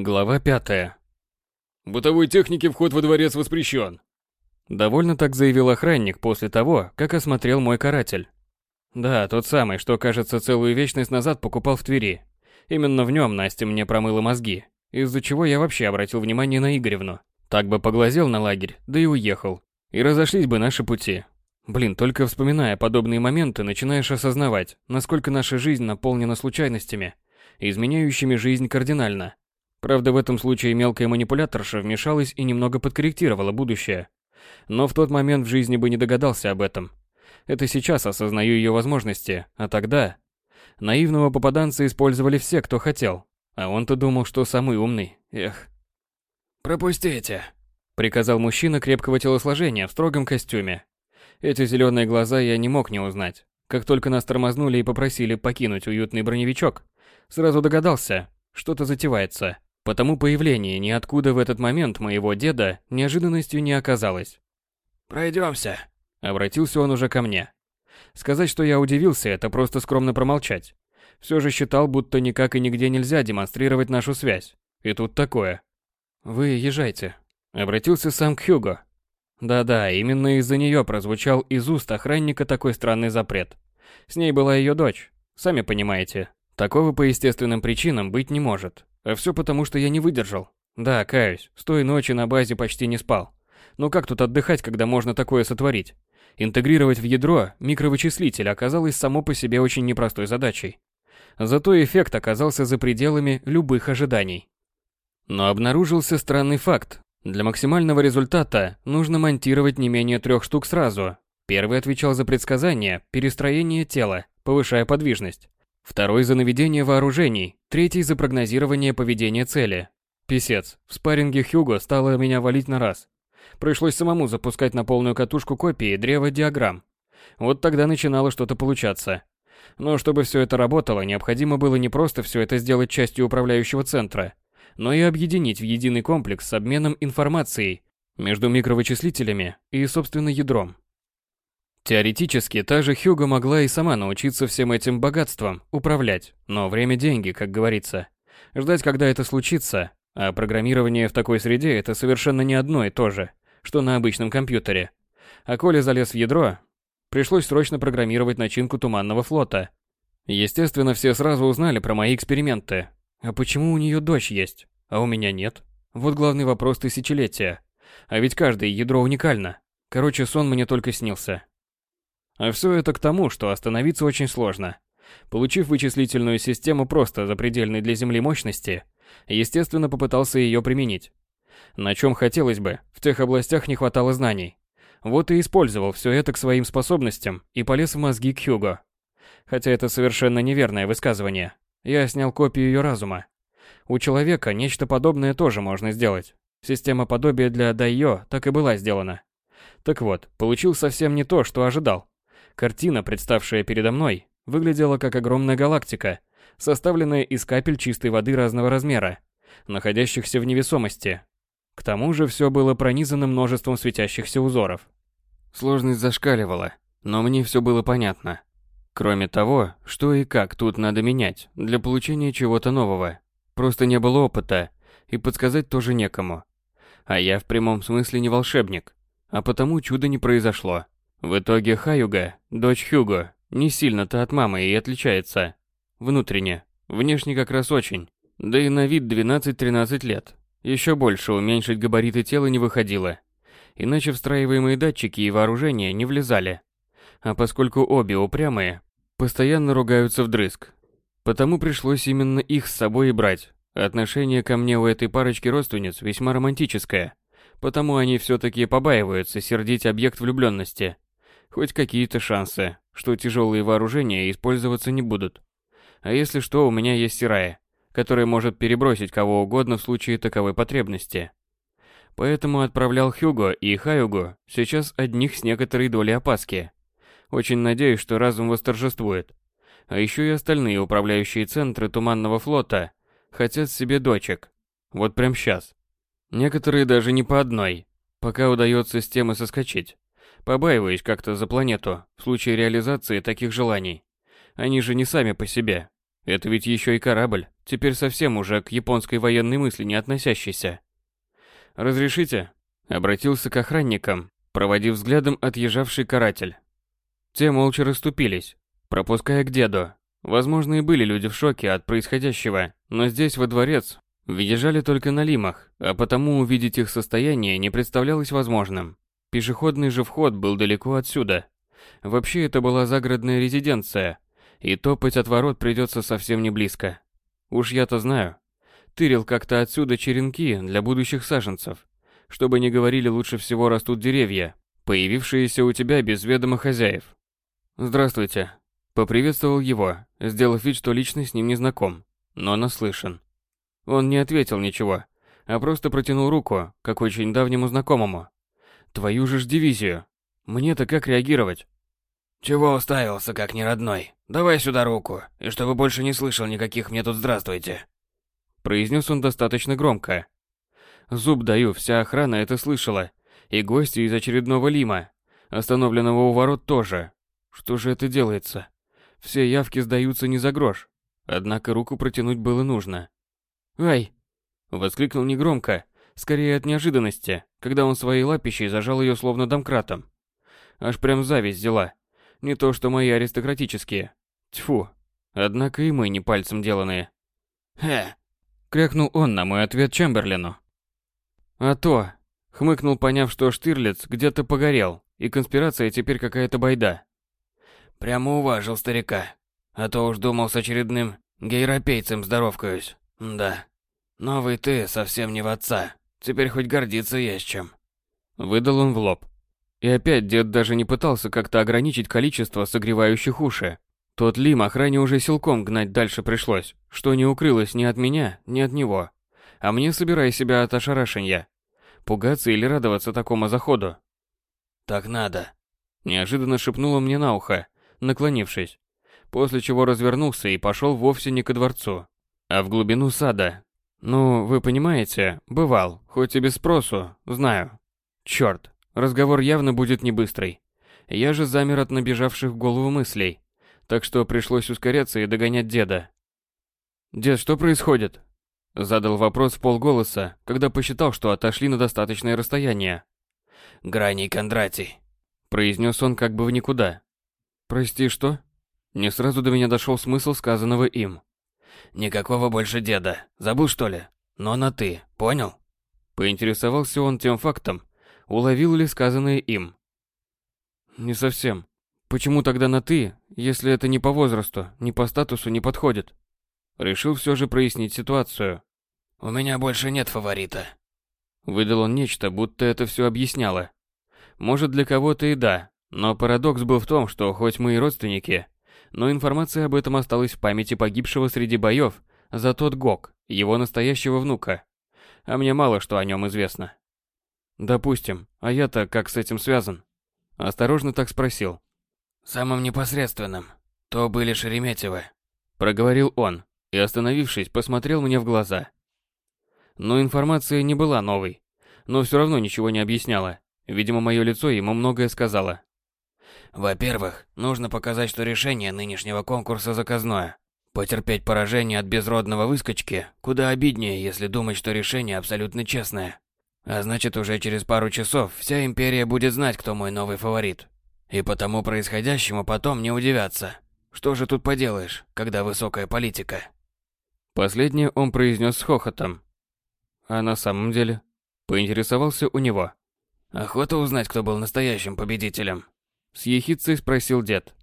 Глава пятая. Бытовой технике вход во дворец воспрещен. Довольно так заявил охранник после того, как осмотрел мой каратель. Да, тот самый, что, кажется, целую вечность назад покупал в Твери. Именно в нем Настя мне промыла мозги, из-за чего я вообще обратил внимание на Игоревну. Так бы поглазел на лагерь, да и уехал. И разошлись бы наши пути. Блин, только вспоминая подобные моменты, начинаешь осознавать, насколько наша жизнь наполнена случайностями, изменяющими жизнь кардинально. Правда, в этом случае мелкая манипуляторша вмешалась и немного подкорректировала будущее. Но в тот момент в жизни бы не догадался об этом. Это сейчас осознаю ее возможности, а тогда... Наивного попаданца использовали все, кто хотел. А он-то думал, что самый умный. Эх. «Пропустите», — приказал мужчина крепкого телосложения в строгом костюме. Эти зеленые глаза я не мог не узнать. Как только нас тормознули и попросили покинуть уютный броневичок, сразу догадался, что-то затевается. Потому появление ниоткуда в этот момент моего деда неожиданностью не оказалось. «Пройдемся», — обратился он уже ко мне. Сказать, что я удивился, это просто скромно промолчать. Все же считал, будто никак и нигде нельзя демонстрировать нашу связь. И тут такое. «Вы езжайте», — обратился сам к Хьюго. Да-да, именно из-за нее прозвучал из уст охранника такой странный запрет. С ней была ее дочь, сами понимаете. Такого по естественным причинам быть не может. А все потому, что я не выдержал. Да, каюсь, с той ночи на базе почти не спал. Но как тут отдыхать, когда можно такое сотворить? Интегрировать в ядро микровычислитель оказалось само по себе очень непростой задачей. Зато эффект оказался за пределами любых ожиданий. Но обнаружился странный факт. Для максимального результата нужно монтировать не менее трех штук сразу. Первый отвечал за предсказание, перестроение тела, повышая подвижность. Второй за наведение вооружений, третий за прогнозирование поведения цели. Писец, в спарринге Хьюго стало меня валить на раз. Пришлось самому запускать на полную катушку копии древа диаграмм. Вот тогда начинало что-то получаться. Но чтобы все это работало, необходимо было не просто все это сделать частью управляющего центра, но и объединить в единый комплекс с обменом информацией между микровычислителями и, собственно, ядром. Теоретически, та же Хьюго могла и сама научиться всем этим богатством управлять, но время – деньги, как говорится. Ждать, когда это случится, а программирование в такой среде – это совершенно не одно и то же, что на обычном компьютере. А Коля залез в ядро, пришлось срочно программировать начинку Туманного флота. Естественно, все сразу узнали про мои эксперименты. А почему у нее дочь есть, а у меня нет? Вот главный вопрос тысячелетия. А ведь каждое ядро уникально. Короче, сон мне только снился. А все это к тому, что остановиться очень сложно. Получив вычислительную систему просто запредельной для Земли мощности, естественно, попытался ее применить. На чем хотелось бы, в тех областях не хватало знаний. Вот и использовал все это к своим способностям и полез в мозги к Хьюго. Хотя это совершенно неверное высказывание. Я снял копию ее разума. У человека нечто подобное тоже можно сделать. Система подобия для Дайо так и была сделана. Так вот, получил совсем не то, что ожидал. Картина, представшая передо мной, выглядела как огромная галактика, составленная из капель чистой воды разного размера, находящихся в невесомости. К тому же все было пронизано множеством светящихся узоров. Сложность зашкаливала, но мне все было понятно. Кроме того, что и как тут надо менять для получения чего-то нового. Просто не было опыта, и подсказать тоже некому. А я в прямом смысле не волшебник, а потому чуда не произошло. В итоге Хаюга, дочь Хьюго, не сильно-то от мамы и отличается. Внутренне, внешне как раз очень. Да и на вид 12-13 лет. Еще больше уменьшить габариты тела не выходило. Иначе встраиваемые датчики и вооружение не влезали. А поскольку обе упрямые, постоянно ругаются вдрызг. Потому пришлось именно их с собой и брать. Отношение ко мне у этой парочки родственниц весьма романтическое. Потому они все-таки побаиваются сердить объект влюбленности хоть какие-то шансы, что тяжелые вооружения использоваться не будут. А если что, у меня есть Сирая, которая может перебросить кого угодно в случае таковой потребности. Поэтому отправлял Хьюго и Хаюго сейчас одних с некоторой долей опаски. Очень надеюсь, что разум восторжествует. А еще и остальные управляющие центры Туманного флота хотят себе дочек. Вот прям сейчас. Некоторые даже не по одной, пока удается с темы соскочить. Побаиваюсь как-то за планету в случае реализации таких желаний. Они же не сами по себе. Это ведь еще и корабль, теперь совсем уже к японской военной мысли не относящийся. «Разрешите?» – обратился к охранникам, проводив взглядом отъезжавший каратель. Те молча расступились, пропуская к деду. Возможно, и были люди в шоке от происходящего, но здесь, во дворец, въезжали только на лимах, а потому увидеть их состояние не представлялось возможным. Пешеходный же вход был далеко отсюда. Вообще, это была загородная резиденция, и топать от ворот придется совсем не близко. Уж я-то знаю. Тырил как-то отсюда черенки для будущих саженцев. Чтобы не говорили, лучше всего растут деревья, появившиеся у тебя без ведома хозяев. «Здравствуйте», — поприветствовал его, сделав вид, что лично с ним не знаком, но наслышан. Он не ответил ничего, а просто протянул руку, как очень давнему знакомому. «Твою же ж дивизию! Мне-то как реагировать?» «Чего уставился, как неродной? Давай сюда руку, и чтобы больше не слышал никаких мне тут «здравствуйте». Произнес он достаточно громко. Зуб даю, вся охрана это слышала. И гости из очередного Лима, остановленного у ворот тоже. Что же это делается? Все явки сдаются не за грош. Однако руку протянуть было нужно. «Ай!» Воскликнул негромко, скорее от неожиданности, когда он своей лапищей зажал ее словно домкратом. Аж прям зависть взяла. Не то что мои аристократические. Тьфу. Однако и мы не пальцем деланные. «Хе!» Крякнул он на мой ответ Чемберлену. А то, хмыкнул, поняв, что Штирлиц где-то погорел, и конспирация теперь какая-то байда. Прямо уважил старика. А то уж думал с очередным гейропейцем здоровкаюсь. Да. Новый ты совсем не в отца. Теперь хоть гордиться есть чем. Выдал он в лоб. И опять дед даже не пытался как-то ограничить количество согревающих уши. Тот Лим охране уже силком гнать дальше пришлось, что не укрылось ни от меня, ни от него. А мне собирай себя от ошарашенья. Пугаться или радоваться такому заходу? Так надо. Неожиданно шепнула мне на ухо, наклонившись. После чего развернулся и пошел вовсе не ко дворцу, а в глубину сада. Ну, вы понимаете, бывал, хоть и без спросу, знаю. Черт, Разговор явно будет не быстрый. Я же замер от набежавших в голову мыслей, так что пришлось ускоряться и догонять деда. «Дед, что происходит?» Задал вопрос в полголоса, когда посчитал, что отошли на достаточное расстояние. «Граний Кондратий», — произнес он как бы в никуда. «Прости, что?» Не сразу до меня дошел смысл сказанного им. «Никакого больше деда. Забыл, что ли? Но на «ты», понял?» Поинтересовался он тем фактом, уловил ли сказанное им. Не совсем. Почему тогда на «ты», если это не по возрасту, не по статусу не подходит? Решил все же прояснить ситуацию. «У меня больше нет фаворита». Выдал он нечто, будто это все объясняло. Может, для кого-то и да, но парадокс был в том, что хоть мы и родственники, но информация об этом осталась в памяти погибшего среди боев за тот Гок, его настоящего внука. А мне мало что о нем известно. Допустим. А я-то как с этим связан? Осторожно так спросил. Самым непосредственным. То были Шереметьевы. Проговорил он и, остановившись, посмотрел мне в глаза. Но информация не была новой, но все равно ничего не объясняла. Видимо, мое лицо ему многое сказало. Во-первых, нужно показать, что решение нынешнего конкурса заказное. Потерпеть поражение от безродного выскочки куда обиднее, если думать, что решение абсолютно честное. А значит, уже через пару часов вся империя будет знать, кто мой новый фаворит. И потому происходящему потом не удивятся. Что же тут поделаешь, когда высокая политика? Последнее он произнес с хохотом. А на самом деле? Поинтересовался у него. Охота узнать, кто был настоящим победителем? С ехицей спросил дед.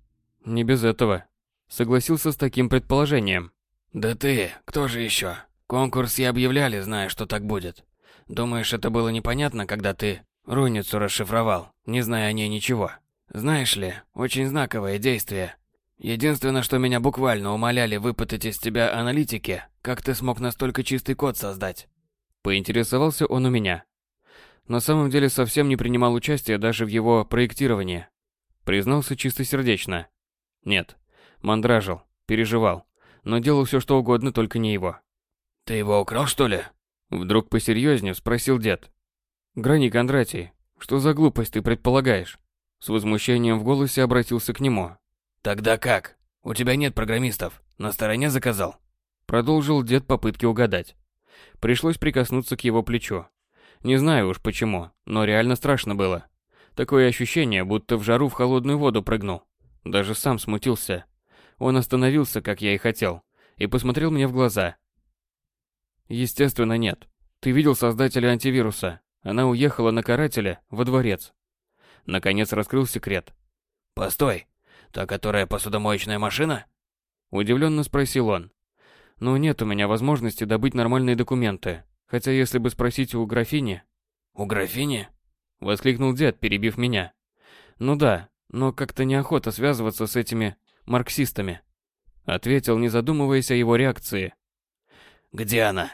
Не без этого. Согласился с таким предположением. Да ты, кто же еще? Конкурс и объявляли, зная, что так будет. Думаешь, это было непонятно, когда ты руницу расшифровал, не зная о ней ничего? Знаешь ли, очень знаковое действие. Единственное, что меня буквально умоляли выпытать из тебя аналитики, как ты смог настолько чистый код создать. Поинтересовался он у меня. На самом деле совсем не принимал участия даже в его проектировании. Признался чистосердечно. Нет, мандражил, переживал, но делал все что угодно, только не его. Ты его украл, что ли? Вдруг посерьезнее спросил дед. Грани Кондратий, что за глупость ты предполагаешь? С возмущением в голосе обратился к нему. Тогда как? У тебя нет программистов. На стороне заказал? Продолжил дед попытки угадать. Пришлось прикоснуться к его плечу. Не знаю уж почему, но реально страшно было. Такое ощущение, будто в жару в холодную воду прыгнул. Даже сам смутился. Он остановился, как я и хотел, и посмотрел мне в глаза. Естественно, нет. Ты видел создателя антивируса. Она уехала на карателя во дворец. Наконец раскрыл секрет. Постой, та, которая посудомоечная машина? Удивленно спросил он. Ну нет у меня возможности добыть нормальные документы. Хотя если бы спросить у графини... У графини? Воскликнул дед, перебив меня. Ну да, но как-то неохота связываться с этими марксистами. Ответил, не задумываясь о его реакции. Где она?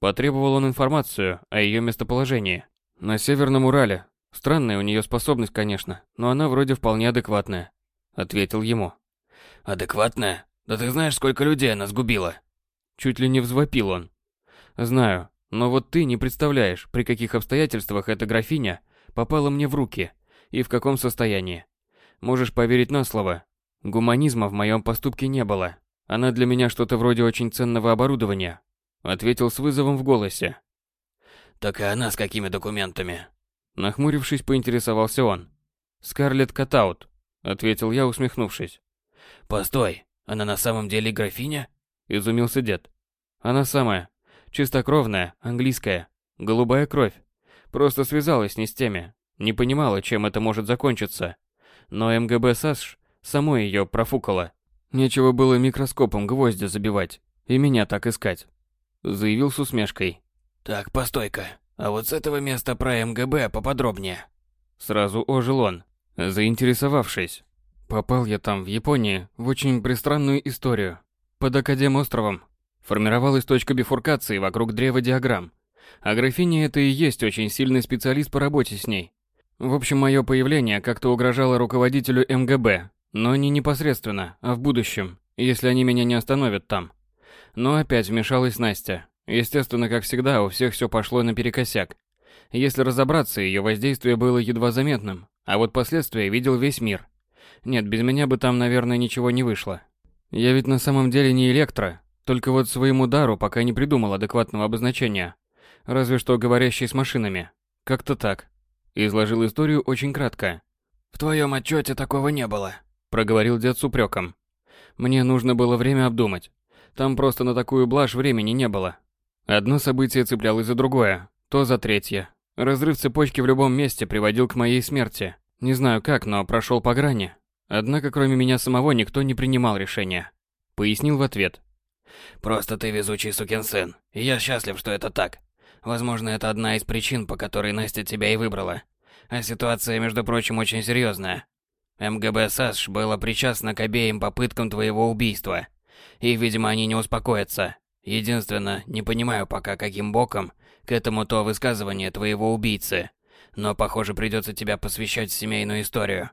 Потребовал он информацию о ее местоположении. На Северном Урале. Странная у нее способность, конечно, но она вроде вполне адекватная. Ответил ему. Адекватная? Да ты знаешь, сколько людей она сгубила? Чуть ли не взвопил он. Знаю, но вот ты не представляешь, при каких обстоятельствах эта графиня попала мне в руки и в каком состоянии. Можешь поверить на слово. Гуманизма в моем поступке не было. Она для меня что-то вроде очень ценного оборудования. Ответил с вызовом в голосе. Так и она с какими документами? Нахмурившись, поинтересовался он. Скарлетт Катаут, ответил я, усмехнувшись. Постой, она на самом деле графиня? Изумился дед. Она самая. Чистокровная, английская. Голубая кровь. Просто связалась не с теми. Не понимала, чем это может закончиться. Но МГБ САСШ само ее профукало. Нечего было микроскопом гвозди забивать. И меня так искать. Заявил с усмешкой. Так, постой-ка. А вот с этого места про МГБ поподробнее. Сразу ожил он, заинтересовавшись. Попал я там, в Японии, в очень пристранную историю. Под Академ-островом формировалась точка бифуркации вокруг древа диаграмм. А графиня это и есть очень сильный специалист по работе с ней. В общем, мое появление как-то угрожало руководителю МГБ, но не непосредственно, а в будущем, если они меня не остановят там. Но опять вмешалась Настя. Естественно, как всегда, у всех все пошло наперекосяк. Если разобраться, ее воздействие было едва заметным, а вот последствия видел весь мир. Нет, без меня бы там, наверное, ничего не вышло. Я ведь на самом деле не электро, только вот своему дару пока не придумал адекватного обозначения. Разве что говорящий с машинами. Как-то так. Изложил историю очень кратко. В твоем отчете такого не было, проговорил дед с упреком. Мне нужно было время обдумать. Там просто на такую блажь времени не было. Одно событие цеплялось за другое, то за третье. Разрыв цепочки в любом месте приводил к моей смерти. Не знаю как, но прошел по грани. Однако кроме меня самого никто не принимал решения. Пояснил в ответ. «Просто ты везучий сукин сын, и я счастлив, что это так. Возможно, это одна из причин, по которой Настя тебя и выбрала. А ситуация, между прочим, очень серьезная. МГБ САСШ было причастно к обеим попыткам твоего убийства. И, видимо, они не успокоятся. Единственное, не понимаю пока, каким боком к этому то высказывание твоего убийцы. Но, похоже, придется тебя посвящать семейную историю.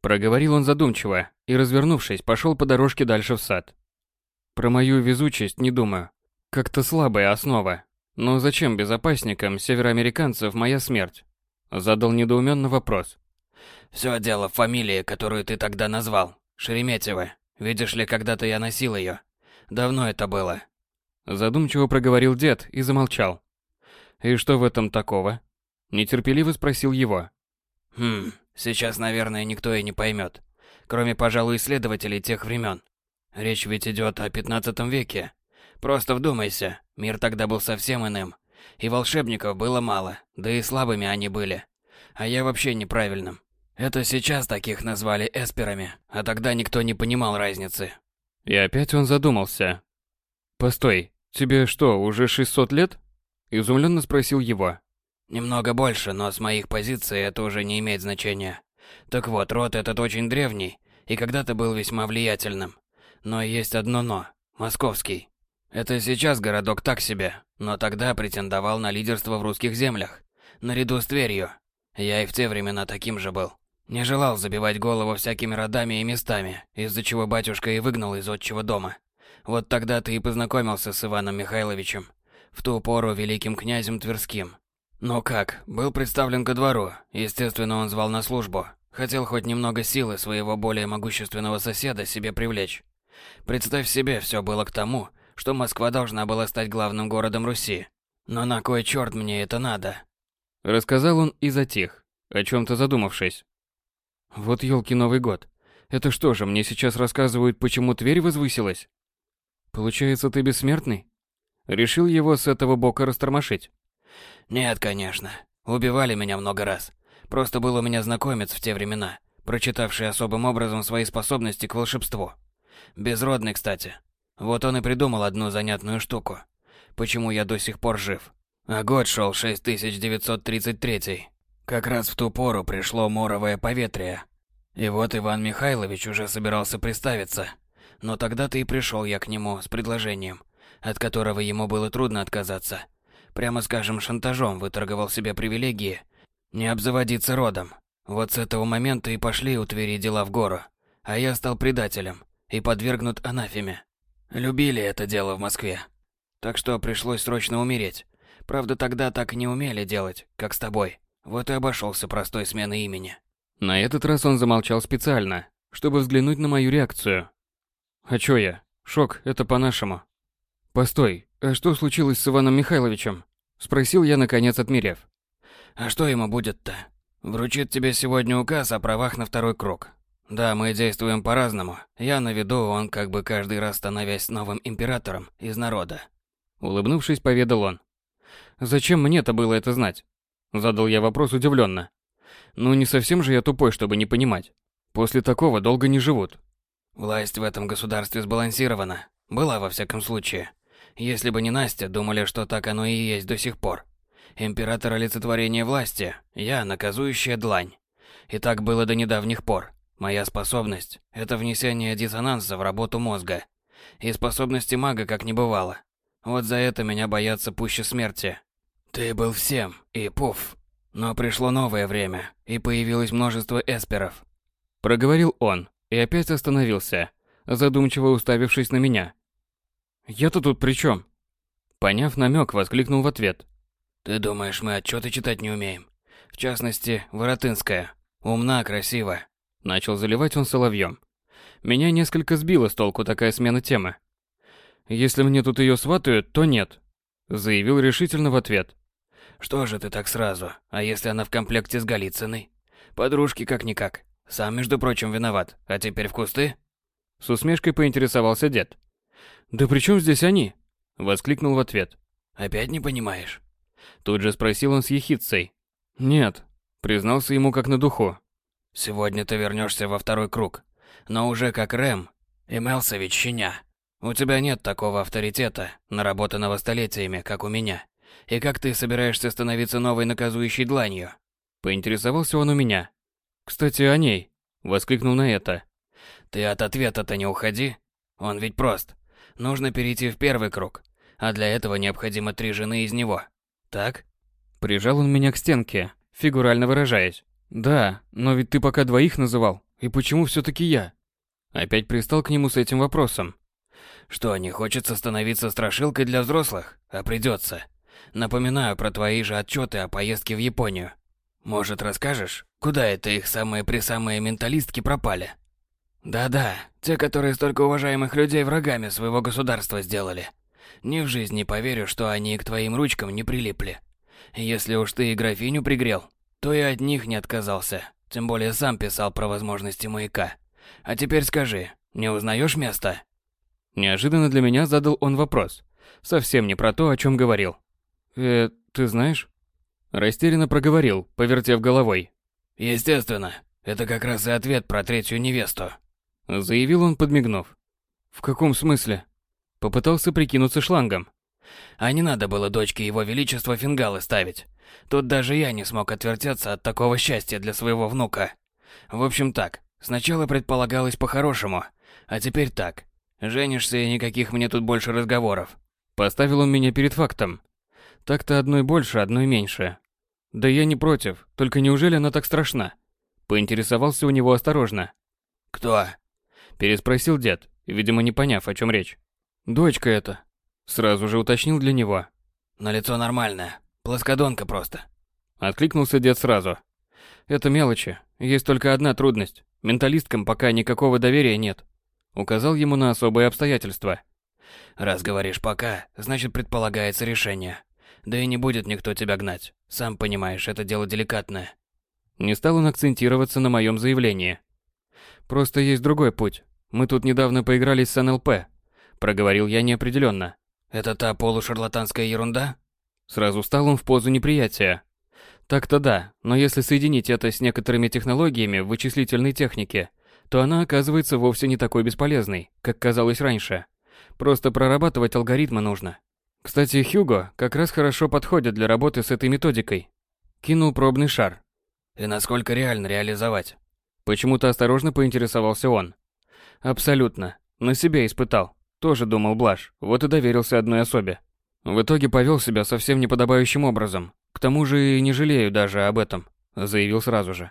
Проговорил он задумчиво и, развернувшись, пошел по дорожке дальше в сад. Про мою везучесть не думаю. Как-то слабая основа. Но зачем безопасникам североамериканцев моя смерть? Задал недоуменный вопрос. Все дело в фамилии, которую ты тогда назвал. Шереметьева. Видишь ли, когда-то я носил ее. Давно это было. Задумчиво проговорил дед и замолчал. «И что в этом такого?» Нетерпеливо спросил его. «Хм, сейчас, наверное, никто и не поймет. Кроме, пожалуй, исследователей тех времен. Речь ведь идет о 15 веке. Просто вдумайся, мир тогда был совсем иным. И волшебников было мало, да и слабыми они были. А я вообще неправильным. Это сейчас таких назвали эсперами, а тогда никто не понимал разницы. И опять он задумался. Постой, «Тебе что, уже 600 лет?» Изумленно спросил его. «Немного больше, но с моих позиций это уже не имеет значения. Так вот, род этот очень древний и когда-то был весьма влиятельным. Но есть одно «но» – московский. Это сейчас городок так себе, но тогда претендовал на лидерство в русских землях, наряду с Тверью. Я и в те времена таким же был. Не желал забивать голову всякими родами и местами, из-за чего батюшка и выгнал из отчего дома. Вот тогда ты и познакомился с Иваном Михайловичем, в ту пору великим князем Тверским. Ну как, был представлен ко двору, естественно, он звал на службу. Хотел хоть немного силы своего более могущественного соседа себе привлечь. Представь себе, все было к тому, что Москва должна была стать главным городом Руси. Но на кой черт мне это надо? Рассказал он и затих, о чем-то задумавшись. Вот елки Новый год. Это что же, мне сейчас рассказывают, почему Тверь возвысилась? Получается, ты бессмертный? Решил его с этого бока растормошить. Нет, конечно. Убивали меня много раз. Просто был у меня знакомец в те времена, прочитавший особым образом свои способности к волшебству. Безродный, кстати. Вот он и придумал одну занятную штуку. Почему я до сих пор жив? А год шел 6933. Как раз в ту пору пришло моровое поветрие. И вот Иван Михайлович уже собирался представиться. Но тогда-то и пришел я к нему с предложением, от которого ему было трудно отказаться. Прямо скажем, шантажом выторговал себе привилегии не обзаводиться родом. Вот с этого момента и пошли у Твери дела в гору. А я стал предателем и подвергнут анафеме. Любили это дело в Москве. Так что пришлось срочно умереть. Правда, тогда так не умели делать, как с тобой. Вот и обошелся простой сменой имени. На этот раз он замолчал специально, чтобы взглянуть на мою реакцию. А чё я? Шок, это по-нашему. Постой, а что случилось с Иваном Михайловичем? Спросил я, наконец, отмерев. А что ему будет-то? Вручит тебе сегодня указ о правах на второй круг. Да, мы действуем по-разному. Я на виду, он как бы каждый раз становясь новым императором из народа. Улыбнувшись, поведал он. Зачем мне-то было это знать? Задал я вопрос удивленно. Ну не совсем же я тупой, чтобы не понимать. После такого долго не живут. Власть в этом государстве сбалансирована. Была во всяком случае. Если бы не Настя, думали, что так оно и есть до сих пор. Император олицетворение власти, я наказующая длань. И так было до недавних пор. Моя способность – это внесение диссонанса в работу мозга. И способности мага как не бывало. Вот за это меня боятся пуще смерти. Ты был всем, и пуф. Но пришло новое время, и появилось множество эсперов. Проговорил он, и опять остановился, задумчиво уставившись на меня. «Я-то тут при чем? Поняв намек, воскликнул в ответ. «Ты думаешь, мы отчеты читать не умеем? В частности, Воротынская. Умна, красива, Начал заливать он соловьем. Меня несколько сбила с толку такая смена темы. «Если мне тут ее сватают, то нет», — заявил решительно в ответ. «Что же ты так сразу? А если она в комплекте с Голицыной? Подружки как-никак. Сам, между прочим, виноват. А теперь в кусты?» С усмешкой поинтересовался дед. «Да при чем здесь они?» — воскликнул в ответ. «Опять не понимаешь?» Тут же спросил он с ехидцей. «Нет», — признался ему как на духу. Сегодня ты вернешься во второй круг, но уже как Рэм и Мелсович щеня. У тебя нет такого авторитета, наработанного столетиями, как у меня. И как ты собираешься становиться новой наказующей дланью? Поинтересовался он у меня. Кстати, о ней. Воскликнул на это. Ты от ответа-то не уходи. Он ведь прост. Нужно перейти в первый круг, а для этого необходимо три жены из него. Так? Прижал он меня к стенке, фигурально выражаясь. Да, но ведь ты пока двоих называл. И почему все-таки я? Опять пристал к нему с этим вопросом. Что, не хочется становиться страшилкой для взрослых? А придется. Напоминаю про твои же отчеты о поездке в Японию. Может, расскажешь, куда это их самые-присамые менталистки пропали? Да-да, те, которые столько уважаемых людей врагами своего государства сделали. Ни в жизни не поверю, что они к твоим ручкам не прилипли. Если уж ты и графиню пригрел, то и от них не отказался. Тем более сам писал про возможности маяка. А теперь скажи, не узнаешь место? Неожиданно для меня задал он вопрос. Совсем не про то, о чем говорил. Э, ты знаешь? Растерянно проговорил, повертев головой. Естественно. Это как раз и ответ про третью невесту. Заявил он, подмигнув. В каком смысле? Попытался прикинуться шлангом. А не надо было дочке его величества фингалы ставить. Тут даже я не смог отвертеться от такого счастья для своего внука. В общем так, сначала предполагалось по-хорошему, а теперь так. Женишься и никаких мне тут больше разговоров. Поставил он меня перед фактом. Так-то одной больше, одной меньше. Да я не против, только неужели она так страшна? Поинтересовался у него осторожно. Кто? Переспросил дед, видимо не поняв, о чем речь. Дочка это. Сразу же уточнил для него. На лицо нормальное, Плоскодонка просто. Откликнулся дед сразу. Это мелочи. Есть только одна трудность. Менталисткам пока никакого доверия нет. Указал ему на особые обстоятельства. Раз говоришь «пока», значит предполагается решение. Да и не будет никто тебя гнать. Сам понимаешь, это дело деликатное. Не стал он акцентироваться на моем заявлении. Просто есть другой путь. Мы тут недавно поигрались с НЛП. Проговорил я неопределенно. Это та полушарлатанская ерунда? Сразу стал он в позу неприятия. Так-то да, но если соединить это с некоторыми технологиями в вычислительной технике, то она оказывается вовсе не такой бесполезной, как казалось раньше. Просто прорабатывать алгоритмы нужно. Кстати, Хьюго как раз хорошо подходит для работы с этой методикой. Кинул пробный шар. И насколько реально реализовать? Почему-то осторожно поинтересовался он. Абсолютно. На себя испытал. Тоже думал Блаш, вот и доверился одной особе. В итоге повел себя совсем неподобающим образом. К тому же и не жалею даже об этом, заявил сразу же.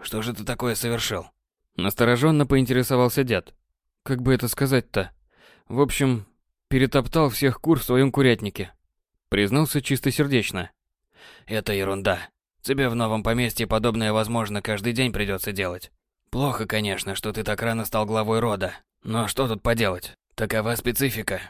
Что же ты такое совершил? Настороженно поинтересовался дед. Как бы это сказать-то? В общем, перетоптал всех кур в своем курятнике. Признался чистосердечно. Это ерунда. Тебе в новом поместье подобное, возможно, каждый день придется делать. Плохо, конечно, что ты так рано стал главой рода. Но что тут поделать? Такова специфика.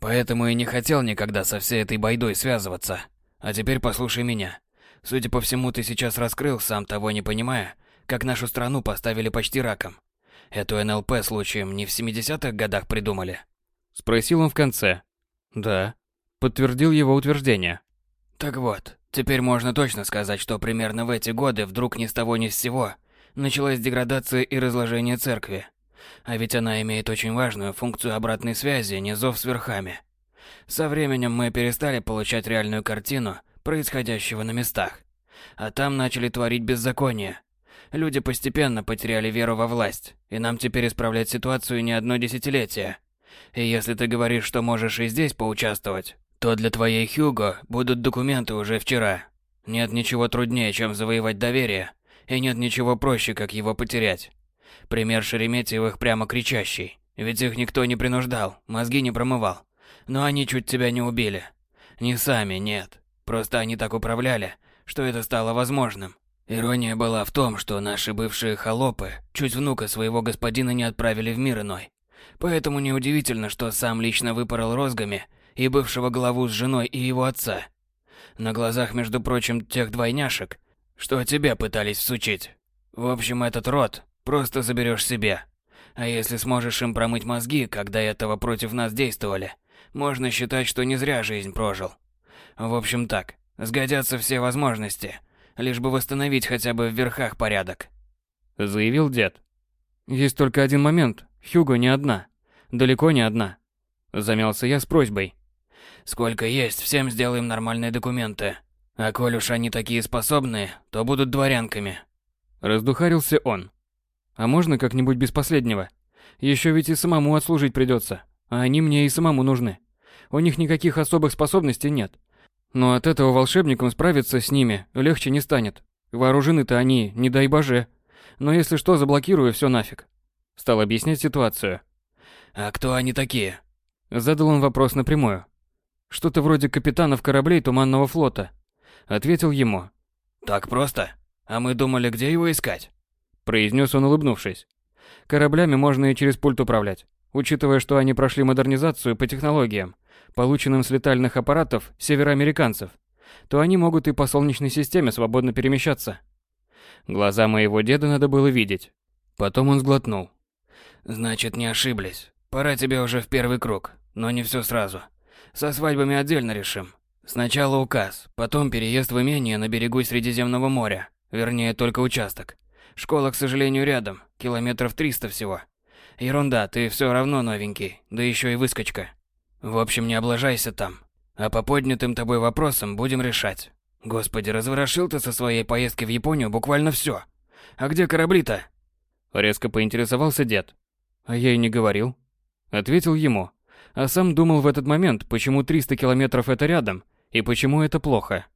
Поэтому и не хотел никогда со всей этой байдой связываться. А теперь послушай меня. Судя по всему, ты сейчас раскрыл, сам того не понимая, как нашу страну поставили почти раком. Эту НЛП случаем не в 70-х годах придумали? Спросил он в конце. Да. Подтвердил его утверждение. Так вот, теперь можно точно сказать, что примерно в эти годы вдруг ни с того ни с сего началась деградация и разложение церкви. А ведь она имеет очень важную функцию обратной связи низов с верхами. Со временем мы перестали получать реальную картину происходящего на местах. А там начали творить беззаконие. Люди постепенно потеряли веру во власть, и нам теперь исправлять ситуацию не одно десятилетие. И если ты говоришь, что можешь и здесь поучаствовать, то для твоей Хьюго будут документы уже вчера. Нет ничего труднее, чем завоевать доверие, и нет ничего проще, как его потерять. Пример Шереметьевых прямо кричащий. Ведь их никто не принуждал, мозги не промывал. Но они чуть тебя не убили. Не сами, нет. Просто они так управляли, что это стало возможным. Ирония была в том, что наши бывшие холопы чуть внука своего господина не отправили в мир иной. Поэтому неудивительно, что сам лично выпорол розгами и бывшего главу с женой и его отца. На глазах, между прочим, тех двойняшек, что тебя пытались всучить. В общем, этот род просто заберешь себе. А если сможешь им промыть мозги, когда этого против нас действовали, можно считать, что не зря жизнь прожил. В общем так, сгодятся все возможности, лишь бы восстановить хотя бы в верхах порядок. Заявил дед. Есть только один момент. Хьюго не одна. Далеко не одна. Замялся я с просьбой. Сколько есть, всем сделаем нормальные документы. А коль уж они такие способные, то будут дворянками. Раздухарился он. А можно как-нибудь без последнего? Еще ведь и самому отслужить придется, а они мне и самому нужны. У них никаких особых способностей нет. Но от этого волшебникам справиться с ними легче не станет. Вооружены-то они, не дай боже. Но если что, заблокирую все нафиг. Стал объяснять ситуацию. «А кто они такие?» Задал он вопрос напрямую. «Что-то вроде капитанов кораблей Туманного флота», — ответил ему. «Так просто? А мы думали, где его искать?» Произнес он, улыбнувшись. Кораблями можно и через пульт управлять, учитывая, что они прошли модернизацию по технологиям, полученным с летальных аппаратов североамериканцев, то они могут и по Солнечной системе свободно перемещаться. Глаза моего деда надо было видеть. Потом он сглотнул. «Значит, не ошиблись. Пора тебе уже в первый круг, но не все сразу. Со свадьбами отдельно решим. Сначала указ, потом переезд в имение на берегу Средиземного моря, вернее, только участок. Школа, к сожалению, рядом, километров 300 всего. Ерунда, ты все равно новенький, да еще и выскочка. В общем, не облажайся там. А по поднятым тобой вопросам будем решать. Господи, разворошил ты со своей поездки в Японию буквально все. А где корабли-то? Резко поинтересовался дед. А я и не говорил. Ответил ему. А сам думал в этот момент, почему 300 километров это рядом, и почему это плохо.